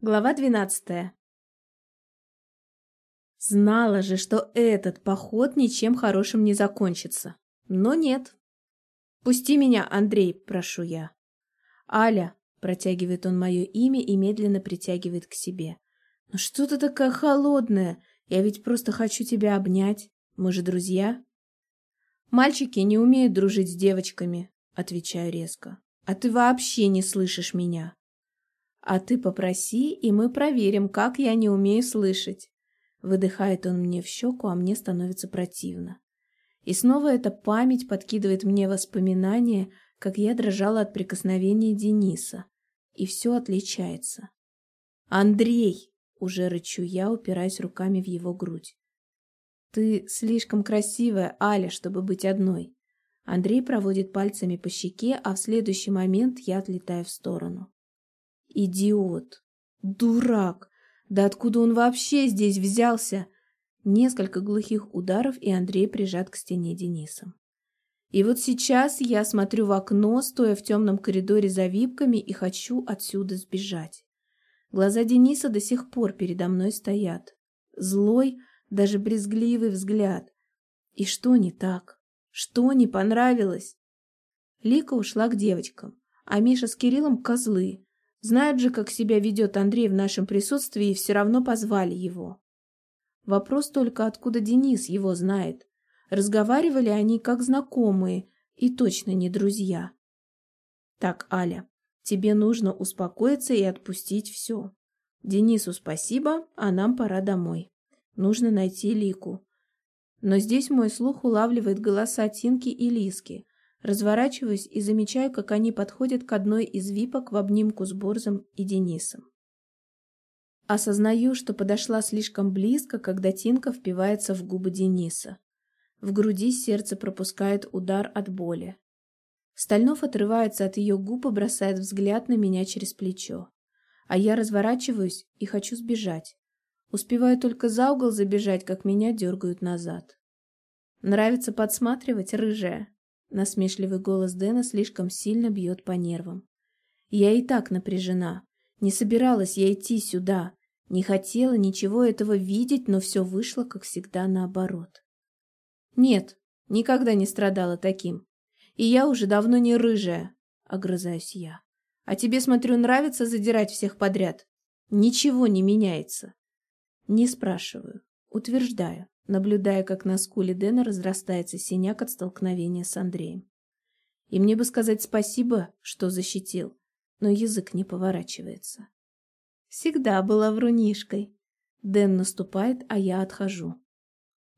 Глава двенадцатая. Знала же, что этот поход ничем хорошим не закончится. Но нет. «Пусти меня, Андрей», — прошу я. «Аля», — протягивает он мое имя и медленно притягивает к себе. «Ну что ты такая холодная? Я ведь просто хочу тебя обнять. Мы же друзья». «Мальчики не умеют дружить с девочками», — отвечаю резко. «А ты вообще не слышишь меня». А ты попроси, и мы проверим, как я не умею слышать. Выдыхает он мне в щеку, а мне становится противно. И снова эта память подкидывает мне воспоминания, как я дрожала от прикосновения Дениса. И все отличается. «Андрей!» — уже рычу я, упираясь руками в его грудь. «Ты слишком красивая, Аля, чтобы быть одной». Андрей проводит пальцами по щеке, а в следующий момент я отлетаю в сторону. Идиот! Дурак! Да откуда он вообще здесь взялся? Несколько глухих ударов, и Андрей прижат к стене Денисом. И вот сейчас я смотрю в окно, стоя в темном коридоре за випками, и хочу отсюда сбежать. Глаза Дениса до сих пор передо мной стоят. Злой, даже брезгливый взгляд. И что не так? Что не понравилось? Лика ушла к девочкам, а Миша с Кириллом — козлы. Знают же, как себя ведет Андрей в нашем присутствии, и все равно позвали его. Вопрос только, откуда Денис его знает. Разговаривали они как знакомые и точно не друзья. Так, Аля, тебе нужно успокоиться и отпустить все. Денису спасибо, а нам пора домой. Нужно найти Лику. Но здесь мой слух улавливает голоса Тинки и Лиски. Разворачиваюсь и замечаю, как они подходят к одной из випок в обнимку с Борзом и Денисом. Осознаю, что подошла слишком близко, когда Тинка впивается в губы Дениса. В груди сердце пропускает удар от боли. Стальнов отрывается от ее губ и бросает взгляд на меня через плечо. А я разворачиваюсь и хочу сбежать. Успеваю только за угол забежать, как меня дергают назад. Нравится подсматривать, рыжая? Насмешливый голос Дэна слишком сильно бьет по нервам. Я и так напряжена. Не собиралась я идти сюда. Не хотела ничего этого видеть, но все вышло, как всегда, наоборот. Нет, никогда не страдала таким. И я уже давно не рыжая, огрызаюсь я. А тебе, смотрю, нравится задирать всех подряд? Ничего не меняется. Не спрашиваю, утверждаю наблюдая, как на скуле Дэна разрастается синяк от столкновения с Андреем. И мне бы сказать спасибо, что защитил, но язык не поворачивается. Всегда была врунишкой. Дэн наступает, а я отхожу.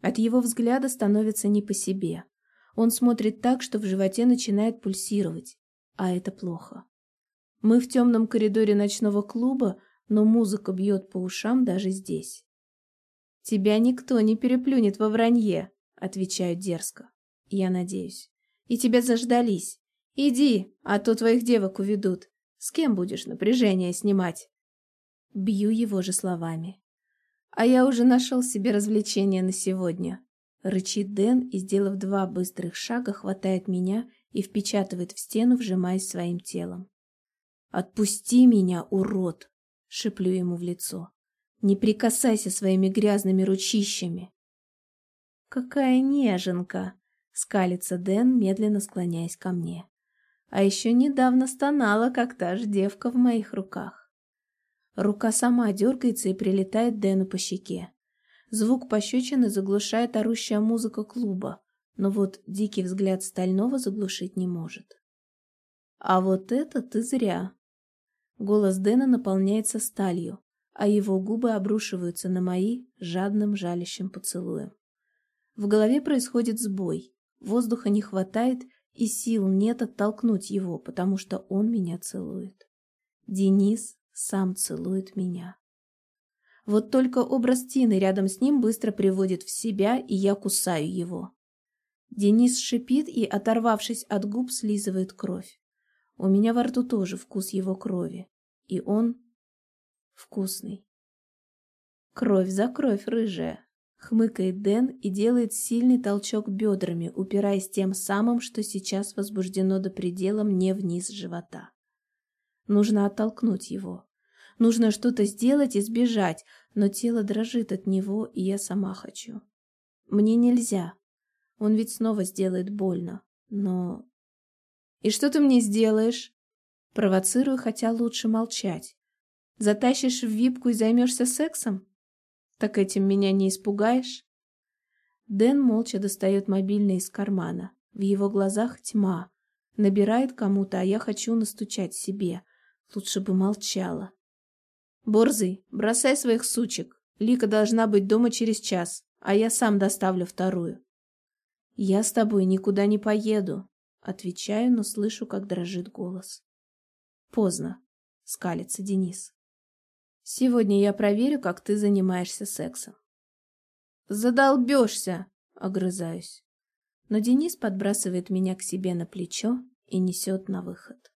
От его взгляда становится не по себе. Он смотрит так, что в животе начинает пульсировать, а это плохо. Мы в темном коридоре ночного клуба, но музыка бьет по ушам даже здесь. «Тебя никто не переплюнет во вранье», — отвечаю дерзко. Я надеюсь. «И тебя заждались. Иди, а то твоих девок уведут. С кем будешь напряжение снимать?» Бью его же словами. «А я уже нашел себе развлечение на сегодня», — рычит Дэн и, сделав два быстрых шага, хватает меня и впечатывает в стену, вжимаясь своим телом. «Отпусти меня, урод!» — шеплю ему в лицо. Не прикасайся своими грязными ручищами. Какая неженка, скалится Дэн, медленно склоняясь ко мне. А еще недавно стонала, как та же девка в моих руках. Рука сама дергается и прилетает Дэну по щеке. Звук пощечины заглушает орущая музыка клуба, но вот дикий взгляд стального заглушить не может. А вот это ты зря. Голос Дэна наполняется сталью, а его губы обрушиваются на мои жадным жалящим поцелуем. В голове происходит сбой, воздуха не хватает и сил нет оттолкнуть его, потому что он меня целует. Денис сам целует меня. Вот только образ Тины рядом с ним быстро приводит в себя, и я кусаю его. Денис шипит и, оторвавшись от губ, слизывает кровь. У меня во рту тоже вкус его крови, и он вкусный. Кровь за кровь, рыжая. Хмыкает Дэн и делает сильный толчок бедрами, упираясь тем самым, что сейчас возбуждено до предела мне вниз живота. Нужно оттолкнуть его. Нужно что-то сделать и сбежать, но тело дрожит от него, и я сама хочу. Мне нельзя. Он ведь снова сделает больно. Но... И что ты мне сделаешь? Провоцирую, хотя лучше молчать. Затащишь в випку и займешься сексом? Так этим меня не испугаешь? Дэн молча достает мобильный из кармана. В его глазах тьма. Набирает кому-то, а я хочу настучать себе. Лучше бы молчала. Борзый, бросай своих сучек. Лика должна быть дома через час, а я сам доставлю вторую. Я с тобой никуда не поеду. Отвечаю, но слышу, как дрожит голос. Поздно, скалится Денис. Сегодня я проверю, как ты занимаешься сексом. Задолбешься, огрызаюсь. Но Денис подбрасывает меня к себе на плечо и несет на выход.